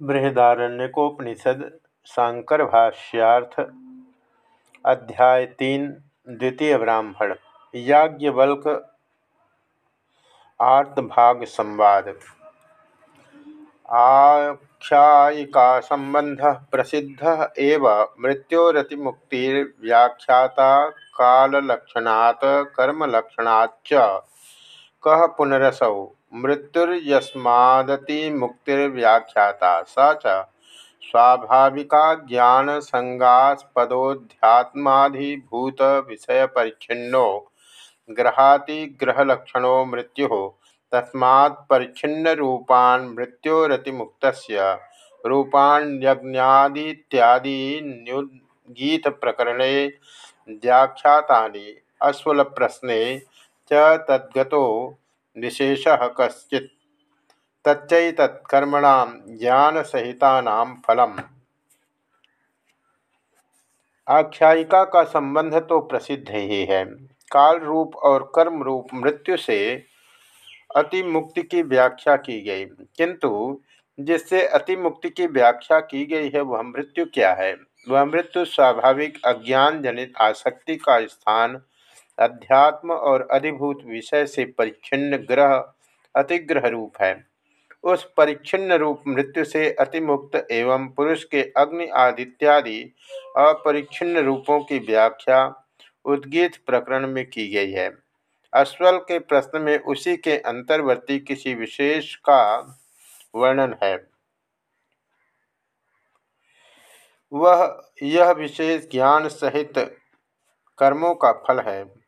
बृहदारण्यकोपनिषद शांकर भाष्यार्थ अध्याय तीन, द्वितीय ब्राह्मण, याज्ञवल्क आर्तभाग संवाद आख्यायिका संबंध प्रसिद्ध एव मृत्योरतिमुक्तिर्व्याख्याता काललक्षणात् कर्मलक्षणाच्च कह पुनरसौ? मृत्युर्यस्मादतिमुक्तिर्व्याख्याता। स च स्वाभाविका ज्ञानसंगास्पदोध्यात्माधिभूतविषयपरिच्छिन्नो ग्रहातिग्रहलक्षणो मृत्यु। तस्मात्परिच्छिन्नरूपान् मृत्योरतिमुक्तस्य रूपाण्यज्ञादित्यादिन्युद्गीतप्रकरणे व्याख्यातानि अश्वलप्रश्ने च तद्गतो विशेषः कश्चित्। तच्चैतत्कर्मणां ज्ञानसहितानां फलम्। आख्यायिका का संबंध तो प्रसिद्ध ही है। काल रूप और कर्म रूप मृत्यु से अति मुक्ति की व्याख्या की गई। किंतु जिससे अति मुक्ति की व्याख्या की गई है, वह मृत्यु क्या है? वह मृत्यु स्वाभाविक अज्ञान जनित आसक्ति का स्थान अध्यात्म और अधिभूत विषय से परिच्छिन्न ग्रह अतिग्रह रूप है। उस परिच्छिन्न रूप मृत्यु से अतिमुक्त एवं पुरुष के अग्नि आदित्यादि अपरिच्छिन्न रूपों की व्याख्या उद्गीत प्रकरण में की गई है। अश्वल के प्रश्न में उसी के अंतर्वर्ती किसी विशेष का वर्णन है। वह यह विशेष ज्ञान सहित कर्मों का फल है।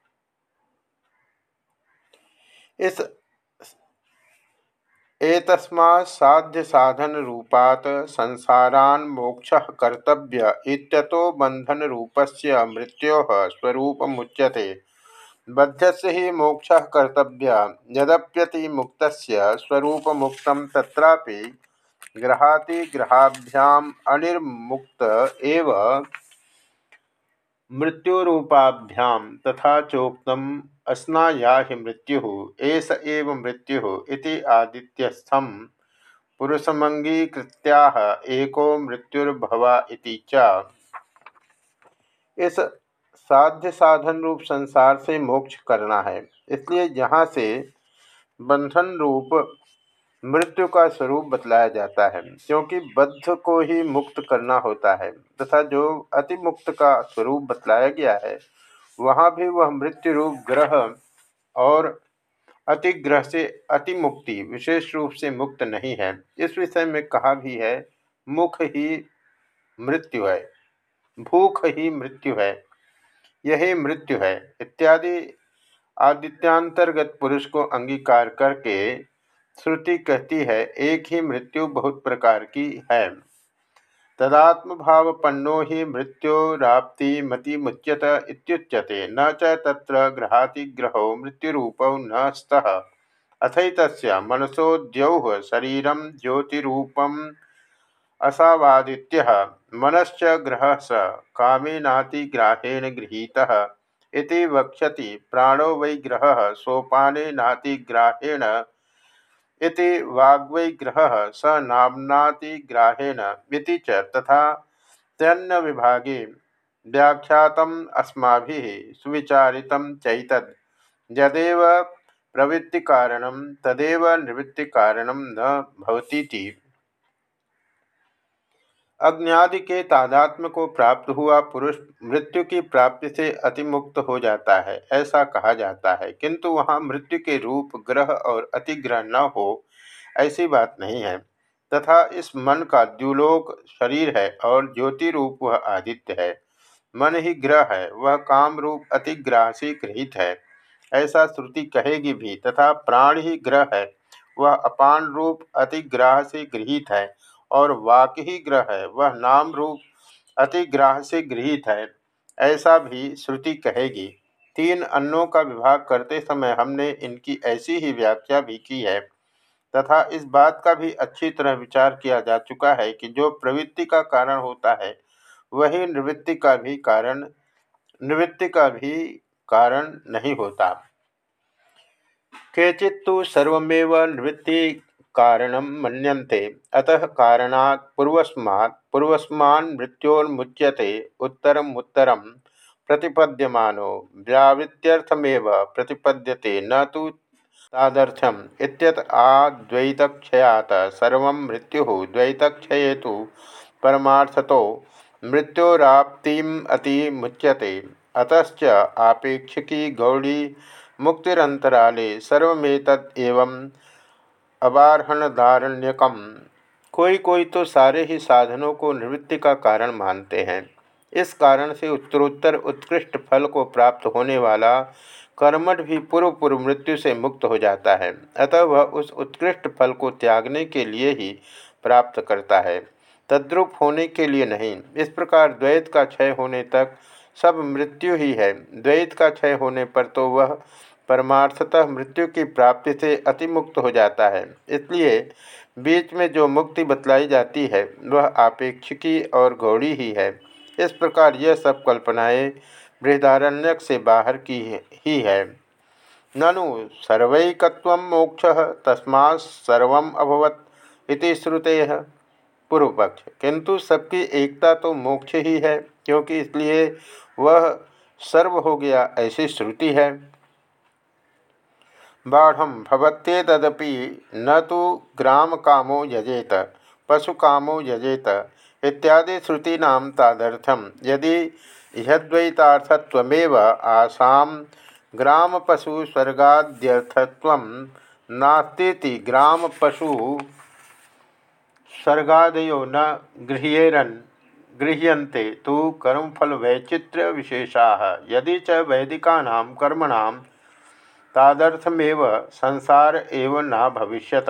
इस एतस्मा साध्य साधन रूपात संसारान मोक्ष कर्तव्य इत्यतो बंधन रूपस्य मृत्यो स्वरूप मुच्यते बद्ध ही मोक्ष कर्तव्य यद्यपि मुक्त स्वरूप मुक्त तत्रापि ग्रहातिग्रहाभ्याम अनिर्मुक्त एव मृत्युरूपाभ्याम तथा चोक्तम अस्नाया ही मृत्यु एस एव मृत्यु इति आदित्यस्थम। पुरुषमंगीकृत्याह एको मृत्युर्भवा इति च। इस साध्य साधन रूप संसार से मोक्ष करना है। इसलिए यहाँ से बंधन रूप मृत्यु का स्वरूप बतलाया जाता है, क्योंकि बद्ध को ही मुक्त करना होता है, तथा जो अति मुक्त का स्वरूप बतलाया गया है वहाँ भी वह मृत्यु रूप ग्रह और अतिग्रह से अति मुक्ति विशेष रूप से मुक्त नहीं है। इस विषय में कहा भी है, मुख ही मृत्यु है, भूख ही मृत्यु है, यही मृत्यु है। इत्यादि आदित्यांतर्गत पुरुष को अंगीकार करके श्रुति कहती है, एक ही मृत्यु बहुत प्रकार की है। तदात्म भावपन्नो ही मृत्युराप्ति मति मुच्यत इत्युच्यते। न च तत्र ग्रहातिग्रहो मृत्युरूपौ न स्तः। अथैत मनसोद्यौ शरीरम ज्योतिरूपम असावादित्य। मनश्च ग्रह स कामेनातिग्राहेण गृहीतः। इति वक्षति प्राणो वै ग्रह। सोपानेनातिग्राहेण इति वाग्वै ग्रह स नाम्नातिग्राहेण इति च तथा तन्न विभागे व्याख्यातम् अस्माभिः सुविचारितं चैतद्। यदेव प्रवृत्तिकारणं तदेव निवृत्तिकारणं न भवतीति। अज्ञादि के तादात्म को प्राप्त हुआ पुरुष मृत्यु की प्राप्ति से अतिमुक्त हो जाता है, ऐसा कहा जाता है। किंतु वहाँ मृत्यु के रूप, ग्रह और अतिग्रह न हो, ऐसी बात नहीं है। तथा इस मन का द्युलोक शरीर है और ज्योति रूप वह आदित्य है। मन ही ग्रह है, वह काम रूप अतिग्रह से गृहित है, ऐसा श्रुति कहेगी भी। तथा प्राण ही ग्रह है, वह अपान रूप अतिग्राह से गृहित है और वाक ही ग्रह है, वह नाम रूप अतिग्राह से गृहित है, ऐसा भी श्रुति कहेगी। तीन अन्नों का विभाग करते समय हमने इनकी ऐसी ही व्याख्या भी की है। तथा इस बात का भी अच्छी तरह विचार किया जा चुका है कि जो प्रवृत्ति का कारण होता है, वही निवृत्ति का भी कारण, निवृत्ति का भी कारण नहीं होता। केचित्तु सर्वमेव निवृत्ति कारण मनते अतः कारणात् पूर्वस्मात् पूर्वस्मान् मृत्योर्मुच्यते। उत्तरम उत्तरम प्रतिपद्यमानो। व्यावृत्त्यर्थमेव प्रतिपद्यते न तो तादर्थ्यम इत्यत आद्वैतक्षयात सर्व मृत्यु द्वैतक्षये तो परमार्थतो मृत्योराप्तिम अति मुच्यते अतच आपेक्षिकी गौड़ी मुक्तिरंतराले सर्वेतद एवं अबारहणदारण्यकम कोई कोई तो सारे ही साधनों को निवृत्ति का कारण मानते हैं। इस कारण से उत्तरोत्तर उत्कृष्ट फल को प्राप्त होने वाला कर्मठ भी पूर्व पूर्व मृत्यु से मुक्त हो जाता है। अतः वह उस उत्कृष्ट फल को त्यागने के लिए ही प्राप्त करता है। तद्रुप होने के लिए नहीं। इस प्रकार द्वैत का क्षय होने तक सब मृत्यु ही है। द्वैत का क्षय होने पर तो वह परमार्थतः मृत्यु की प्राप्ति से अतिमुक्त हो जाता है। इसलिए बीच में जो मुक्ति बतलाई जाती है, वह आपेक्षिकी और गौड़ी ही है। इस प्रकार यह सब कल्पनाएँ बृहदारण्यक से बाहर की ही, है ननु सर्वैकत्व मोक्ष तस्मा सर्व अभवत इति श्रुते पूर्व पक्ष किंतु सबकी एकता तो मोक्ष ही है, क्योंकि इसलिए वह सर्व हो गया ऐसी श्रुति है। बाढ़ भवत्ये तदपि न तो ग्राम कामो यजेत पशु कामो यजेत इत्यादि श्रुतीना तादर्थम यदि यद्वैतार्थत्वमेव आसाम ग्राम पशु स्वर्गाद्यर्थत्व नास्ती ग्राम पशु स्वर्गादयो न गृह्येरन, गृह्यन्ते तो कर्मफल यदि च वैदिका कर्मण तादर्थमेव संसार एवं न भविष्यत।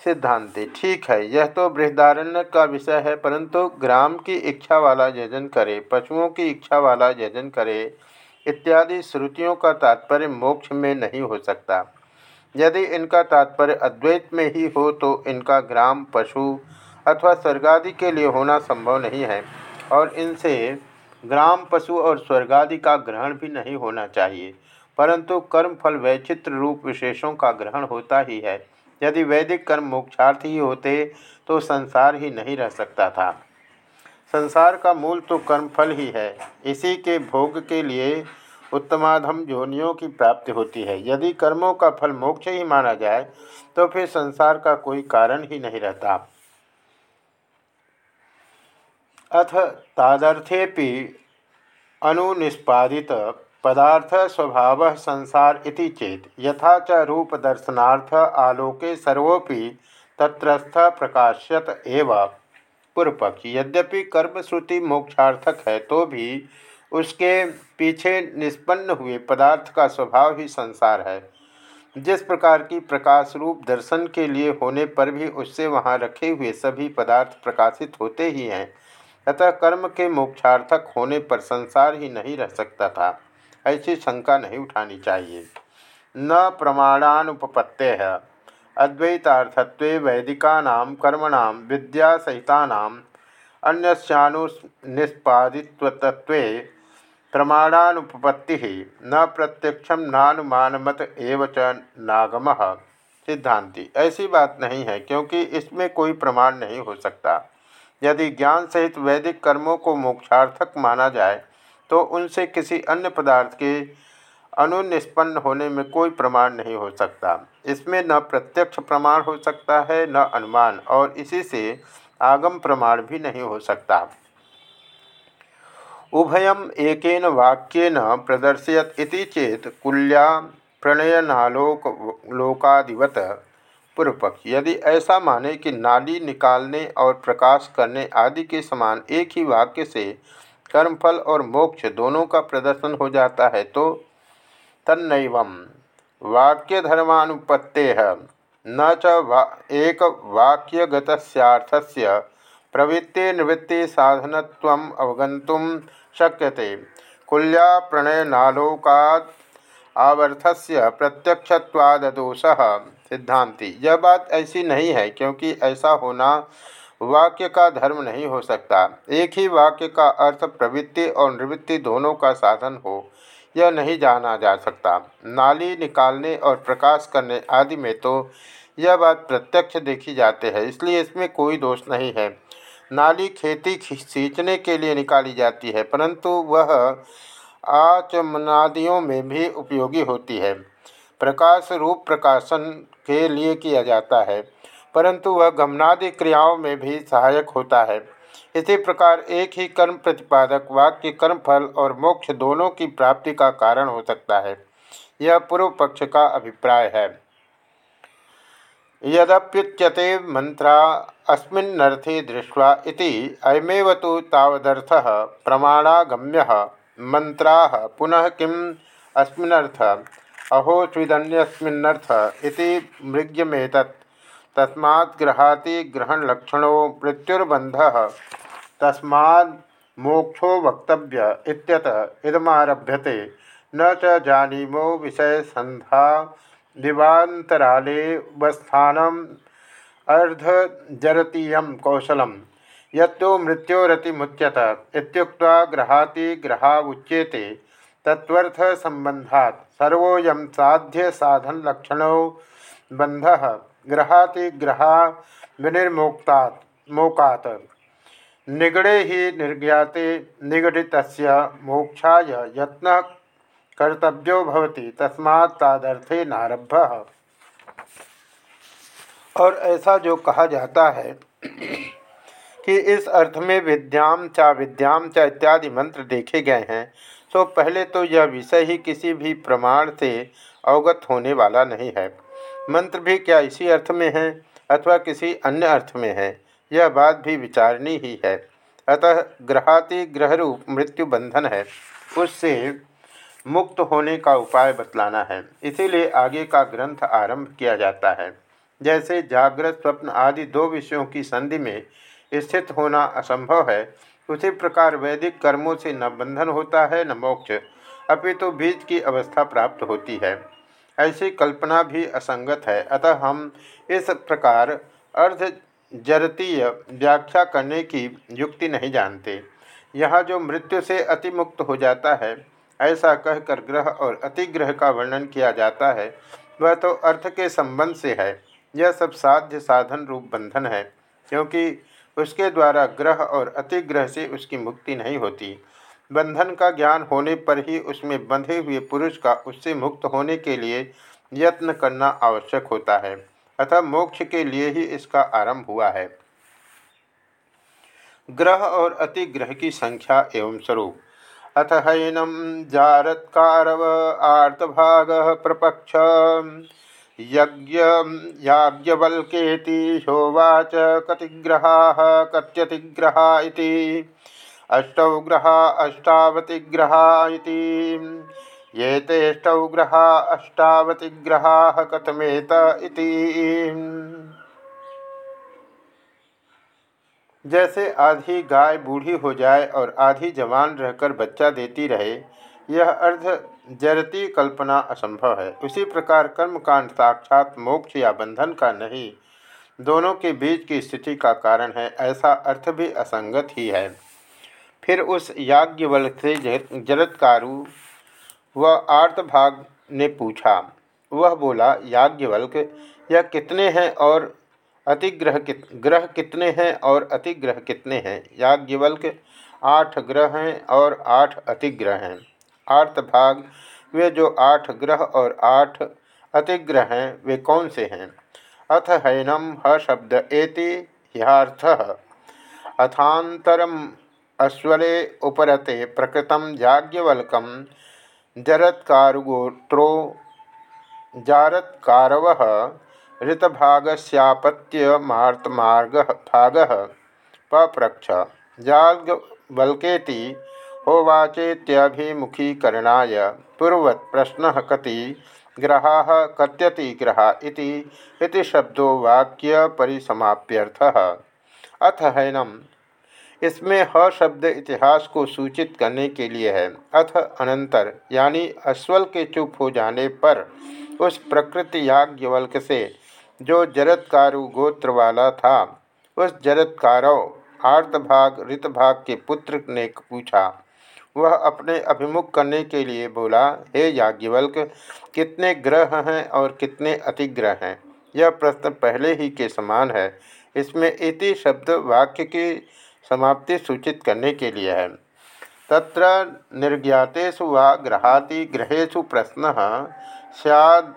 सिद्धांति, ठीक है, यह तो बृहदारण्य का विषय है, परंतु ग्राम की इच्छा वाला यजन करे, पशुओं की इच्छा वाला यजन करे, इत्यादि श्रुतियों का तात्पर्य मोक्ष में नहीं हो सकता। यदि इनका तात्पर्य अद्वैत में ही हो तो इनका ग्राम, पशु अथवा स्वर्गादि के लिए होना संभव नहीं है, और इनसे ग्राम, पशु और स्वर्गादि का ग्रहण भी नहीं होना चाहिए। परंतु कर्म फल वैचित्र रूप विशेषों का ग्रहण होता ही है। यदि वैदिक कर्म मोक्षार्थ ही होते तो संसार ही नहीं रह सकता था। संसार का मूल तो कर्मफल ही है। इसी के भोग के लिए उत्तमाधम जोनियों की प्राप्ति होती है। यदि कर्मों का फल मोक्ष ही माना जाए तो फिर संसार का कोई कारण ही नहीं रहता। अथ तादर्थेपि अनुनिष्पादित पदार्थ स्वभाव संसार इति चेत, यथा च रूप दर्शनार्थ आलोके सर्वोपि तत्रस्थ प्रकाश्यत एव। पूर्वपक्ष, यद्यपि कर्मश्रुति मोक्षार्थक है तो भी उसके पीछे निष्पन्न हुए पदार्थ का स्वभाव ही संसार है। जिस प्रकार की प्रकाश रूप दर्शन के लिए होने पर भी उससे वहाँ रखे हुए सभी पदार्थ प्रकाशित होते ही हैं, अतः कर्म के मोक्षार्थक होने पर संसार ही नहीं रह सकता था। ऐसी शंका नहीं उठानी चाहिए। न प्रमाणानुपत्ते है अद्वैतार्थत्व वैदिका कर्मण विद्या सहिता अन्यस्यानुनिष्पादित्व प्रमाणानुपत्ति न प्रत्यक्षम नानुमानमत एव च नागम सिद्धांति। ऐसी बात नहीं है, क्योंकि इसमें कोई प्रमाण नहीं हो सकता। यदि ज्ञान सहित वैदिक कर्मों को मोक्षार्थक माना जाए तो उनसे किसी अन्य पदार्थ के अनुनिष्पन्न होने में कोई प्रमाण नहीं हो सकता। इसमें न प्रत्यक्ष प्रमाण हो सकता है, न अनुमान, और इसी से आगम प्रमाण भी नहीं हो सकता। उभयम एकेन वाक्यन प्रदर्शयत इति चेत कुल्या प्रणयनालोक लोकादिवत पूर्व पक्ष यदि ऐसा माने कि नाली निकालने और प्रकाश करने आदि के समान एक ही वाक्य से कर्मफल और मोक्ष दोनों का प्रदर्शन हो जाता है तो तन्नव। वाक्य धर्मानुपत्ते न च वा, एक वाक्यगतस्यार्थस्य प्रवृत्ति निवृत्ति साधन अवगंतुम शक्यते। कुल्या प्रणयनालोकाद आवर्थस्य प्रत्यक्षवादोष सिद्धांति। यह बात ऐसी नहीं है क्योंकि ऐसा होना वाक्य का धर्म नहीं हो सकता। एक ही वाक्य का अर्थ प्रवृत्ति और निवृत्ति दोनों का साधन हो, यह नहीं जाना जा सकता। नाली निकालने और प्रकाश करने आदि में तो यह बात प्रत्यक्ष देखी जाती है, इसलिए इसमें कोई दोष नहीं है। नाली खेती सींचने के लिए निकाली जाती है, परंतु वह आचमनादियों में भी उपयोगी होती है। प्रकाश रूप प्रकाशन के लिए किया जाता है। परंतु वह गमनादि क्रियाओं में भी सहायक होता है। इसी प्रकार एक ही कर्म प्रतिपादक, वाक्य, कर्म फल और मोक्ष दोनों की प्राप्ति का कारण हो सकता है। यह पूर्व पक्ष का अभिप्राय है। यद्युच्यते मंत्रा अस्मिन्नर्थे दृष्ट्वा इति अयमेव तो तावदर्थ प्रमाणागम्य मंत्रा पुनः किम अस्मिन्नर्थ अहो स्विदन्यस्मिन्नर्थ इति मृग्यमेतत्। तस्मात् ग्रहाति ग्रहणलक्षणों मृत्युर्बंध तस्मात् मोक्षो वक्तव्य इत्यतः इदमारभ्यते। न च जानीमो विषय संधा दिवांतराले वस्थानम अर्धजरतीय कौशल यत्तो मृत्योरतिमुच्यत ग्रहाति ग्रहा उच्येते तत्वर्थ संबंधात सर्वोयम साध्य साधन लक्षणों बंध ग्रहाति ग्रहा विनिर्मोक्ता मोकात। निगड़े ही निर्ज्ञाते निगडित मोक्षा यत्न कर्तव्यो भवति, तस्मात् तादर्थे नारभ और ऐसा जो कहा जाता है कि इस अर्थ में विद्याम चा विद्याम चा इत्यादि मंत्र देखे गए हैं तो पहले तो यह विषय ही किसी भी प्रमाण से अवगत होने वाला नहीं है। मंत्र भी क्या इसी अर्थ में है अथवा किसी अन्य अर्थ में है? यह बात भी विचारनी ही है। अतः ग्रहाति ग्रह रूप मृत्यु बंधन है। उससे मुक्त होने का उपाय बतलाना है। इसीलिए आगे का ग्रंथ आरंभ किया जाता है। जैसे जागृत स्वप्न आदि दो विषयों की संधि में स्थित होना असंभव है, उसी प्रकार वैदिक कर्मों से न बंधन होता है, न मोक्ष, अपितु तो बीज की अवस्था प्राप्त होती है। ऐसी कल्पना भी असंगत है। अतः हम इस प्रकार अर्ध जरतीय व्याख्या करने की युक्ति नहीं जानते। यहाँ जो मृत्यु से अतिमुक्त हो जाता है, ऐसा कहकर ग्रह और अतिग्रह का वर्णन किया जाता है, वह तो अर्थ के संबंध से है। यह सब साध्य साधन रूप बंधन है, क्योंकि उसके द्वारा ग्रह और अतिग्रह से उसकी मुक्ति नहीं होती। बंधन का ज्ञान होने पर ही उसमें बंधे हुए पुरुष का उससे मुक्त होने के लिए यत्न करना आवश्यक होता है, अतः मोक्ष के लिए ही इसका आरंभ हुआ है। ग्रह और अतिग्रह की संख्या एवं स्वरूप। अथ हैनम जारत्कारव आर्तभाग प्रपक्ष। यज्ञ याज्ञवल्केति होवाच कतिग्रहा कत्यतिग्रहा अष्टौ ग्रहा अष्टावतिग्रहा ये तेष्टौ ग्रहा अष्टावतिग्रहा कथमेत इति। जैसे आधी गाय बूढ़ी हो जाए और आधी जवान रहकर बच्चा देती रहे, यह अर्ध जरती कल्पना असंभव है। उसी प्रकार कर्मकांड साक्षात मोक्ष या बंधन का नहीं, दोनों के बीच की स्थिति का कारण है, ऐसा अर्थ भी असंगत ही है। फिर उस याज्ञवल्क से जरत्कारु व आर्तभाग ने पूछा। वह बोला, याज्ञवल्क, यह कितने हैं और अतिग्रह कित ग्रह कितने हैं और अतिग्रह कितने हैं? याज्ञवल्क, आठ ग्रह हैं और आठ अतिग्रह हैं। आर्तभाग, वे जो आठ ग्रह और आठ अतिग्रह हैं, वे कौन से हैं? अथ हैनम ह शब्द एति ह्यार्थ। अथातरम अश्वरे उपरते प्रकृत याज्ञवल्क जरत्कारुगोत्रो जारत्कारव ऋतभागस्यापत्यमार्तमार्ग भाग पप्रक्ष। जाग्वल्केति होवाचेत्यभिमुखीकरणाय पूर्वत् प्रश्न कति ग्रहा कत्यति ग्रहा इति, इति शब्दो वाक्य परिसमाप्यर्थः अथ हैनम इसमें ह शब्द इतिहास को सूचित करने के लिए है। अथ अनंतर, यानी अश्वल के चुप हो जाने पर, उस प्रकृति याज्ञवल्क से, जो जरत्कारु गोत्र वाला था, उस जरत्कारव आर्तभाग, ऋतभाग के पुत्र ने पूछा। वह अपने अभिमुख करने के लिए बोला, हे याज्ञवल्क, कितने ग्रह हैं और कितने अतिग्रह हैं? यह प्रश्न पहले ही के समान है। इसमें इति शब्द वाक्य की समाप्ति सूचित करने के लिए है। तत्र निर्ज्ञातेषु वा ग्रहाति ग्रहेषु प्रश्न सैद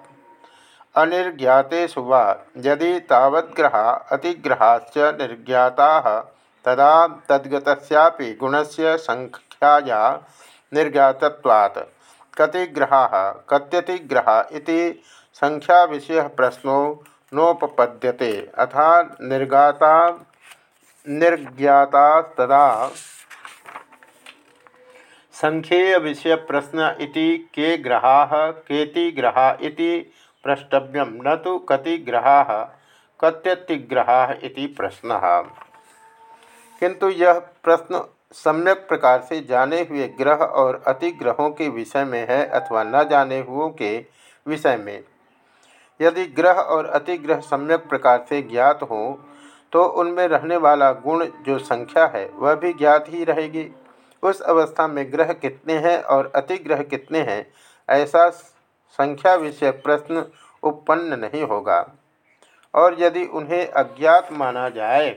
अनिर्ज्ञातेषु वा। यदि तावद्ग्रहा अतिग्रहाश्च निर्ज्ञाता, तदा तद्गतस्यापि गुणस्य संख्याया निर्ज्ञातत्वात्। कतिग्रहा कत्यतिग्रहा इति संख्या विषय प्रश्नो नोपपद्यते। अथा निर्गाता निर्ज्ञाता तदा संख्येय विषय प्रश्न इति के ग्रहा, केति ग्रहा इति प्रष्टव्यम न तो कति ग्रहा, कत्यतिग्रहा प्रश्न। किंतु यह प्रश्न सम्यक प्रकार से जाने हुए ग्रह और अतिग्रहों के विषय में है अथवा न जाने हुओं के विषय में। यदि ग्रह और अतिग्रह सम्यक प्रकार से ज्ञात हो तो उनमें रहने वाला गुण जो संख्या है, वह भी ज्ञात ही रहेगी। उस अवस्था में ग्रह कितने हैं और अतिग्रह कितने हैं, ऐसा संख्या विषय प्रश्न उत्पन्न नहीं होगा। और यदि उन्हें अज्ञात माना जाए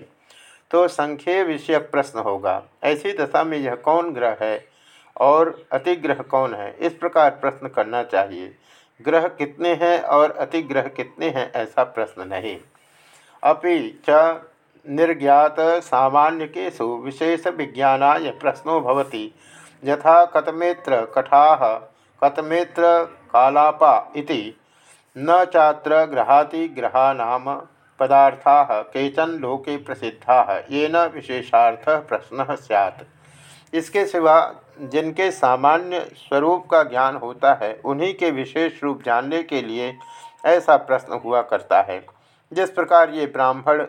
तो संख्य विषय प्रश्न होगा। ऐसी दशा में यह कौन ग्रह है और अतिग्रह कौन है, इस प्रकार प्रश्न करना चाहिए। ग्रह कितने हैं और अतिग्रह कितने हैं, ऐसा प्रश्न नहीं। अभी च निर्ज्ञात सामान्यकेशु विशेष विज्ञानाय प्रश्नो यथा कतमेत्र कठा कतमेत्र कालापा इति न चात्र ग्रहातिग्रहा नाम पदार्था केचन लोके प्रसिद्धा। ये न विशेषार्थ प्रश्न सैत् इसके सिवा जिनके सामान्य स्वरूप का ज्ञान होता है, उन्हीं के विशेष रूप जानने के लिए ऐसा प्रश्न हुआ करता है। जिस प्रकार ये ब्राह्मण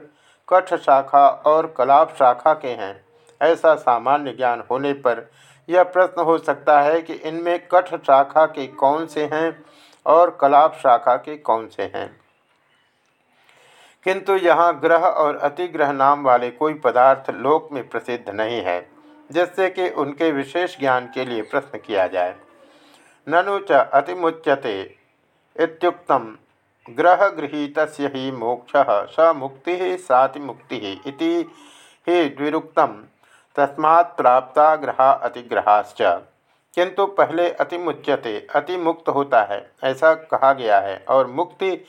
कठ शाखा और कलाप शाखा के हैं, ऐसा सामान्य ज्ञान होने पर यह प्रश्न हो सकता है कि इनमें कठ शाखा के कौन से हैं और कलाप शाखा के कौन से हैं। किंतु यहाँ ग्रह और अतिग्रह नाम वाले कोई पदार्थ लोक में प्रसिद्ध नहीं है, जिससे कि उनके विशेष ज्ञान के लिए प्रश्न किया जाए। ननु च अतिमुच्यते ग्रह गृहीत ही मोक्ष, स मुक्ति, साति मुक्ति इति ही द्विरुक्तम। तस्मात् प्राप्ता ग्रहा अतिग्रहाश्च। किंतु पहले अतिमुच्यते, अतिमुक्त होता है, ऐसा कहा गया है। और मुक्ति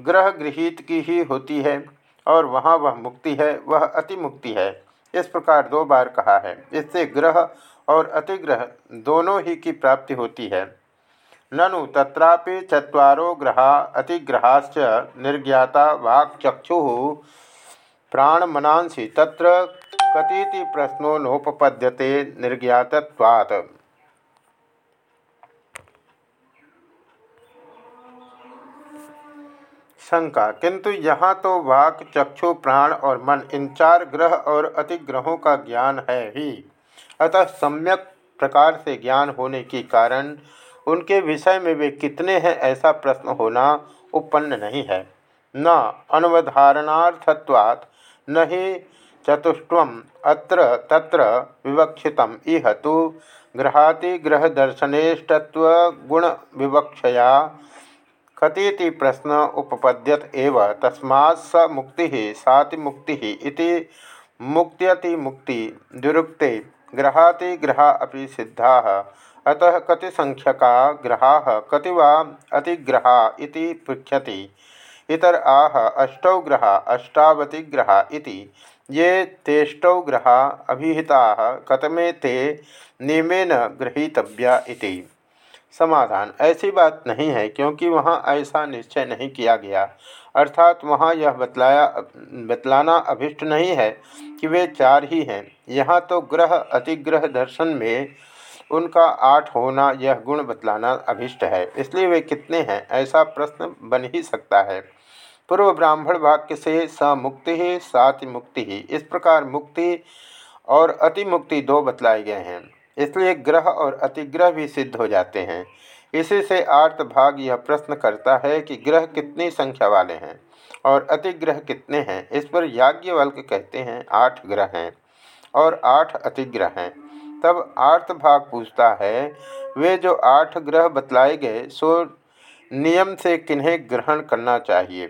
ग्रह गृहित की ही होती है, और वहाँ वह मुक्ति है, वह अति मुक्ति है। इस प्रकार दो बार कहा है। इससे ग्रह और अतिग्रह दोनों ही की प्राप्ति होती है। ननु तत्रापि चत्वारो ग्रहा अतिग्रहाश्च निर्ज्ञाता वाक्चक्षु प्राणमनांसी तत्र कतीति प्रश्नो नोपपद्यते निर्ज्ञातत्वात्। शंका, किंतु यहाँ तो वाक चक्षु प्राण और मन, इन चार ग्रह और अतिग्रहों का ज्ञान है ही। अतः सम्यक प्रकार से ज्ञान होने के कारण उनके विषय में वे कितने हैं ऐसा प्रश्न होना उपन्न नहीं है। न अनवधारणार्थत्वात्, न ही चतुष्ट अत्र तत्र विवक्षित इह तो गुण विवक्षया कतीति प्रश्न उपपद्यत एव तस्मा स मुक्ति, साति मुक्ति इति मुक्त्यति मुक्ति दुरुक्ते ग्रहाति ग्रहा अभी सिद्धा अतः कति संख्यका ग्रहा, कति वा अतिग्रहा इति पृछति इतर आह, अष्टौ ग्रहा अष्टावतिग्रहा इति। ये तेष्टौ ग्रहा अभिहिता कतमे ते नियमेन गृहीतव्या इति। समाधान। ऐसी बात नहीं है, क्योंकि वहाँ ऐसा निश्चय नहीं किया गया। अर्थात वहाँ यह बतलाया, बतलाना अभिष्ट नहीं है कि वे चार ही हैं। यहाँ तो ग्रह, अतिग्रह दर्शन में उनका आठ होना यह गुण बतलाना अभिष्ट है, इसलिए वे कितने हैं ऐसा प्रश्न बन ही सकता है। पूर्व ब्राह्मण वाक्य से स मुक्ति ही, साति मुक्ति ही, इस प्रकार मुक्ति और अतिमुक्ति दो बतलाए गए हैं। इसलिए ग्रह और अतिग्रह भी सिद्ध हो जाते हैं। इसी से आर्थ भाग यह प्रश्न करता है कि ग्रह कितनी संख्या वाले हैं और अतिग्रह कितने हैं। इस पर याज्ञवल्क कहते हैं, आठ ग्रह हैं और आठ अतिग्रह हैं। तब आर्थ भाग पूछता है, वे जो आठ ग्रह बतलाए गए, सो नियम से किन्हें ग्रहण करना चाहिए।